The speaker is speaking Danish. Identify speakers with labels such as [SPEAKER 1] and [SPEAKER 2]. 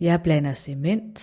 [SPEAKER 1] Jeg blander cement.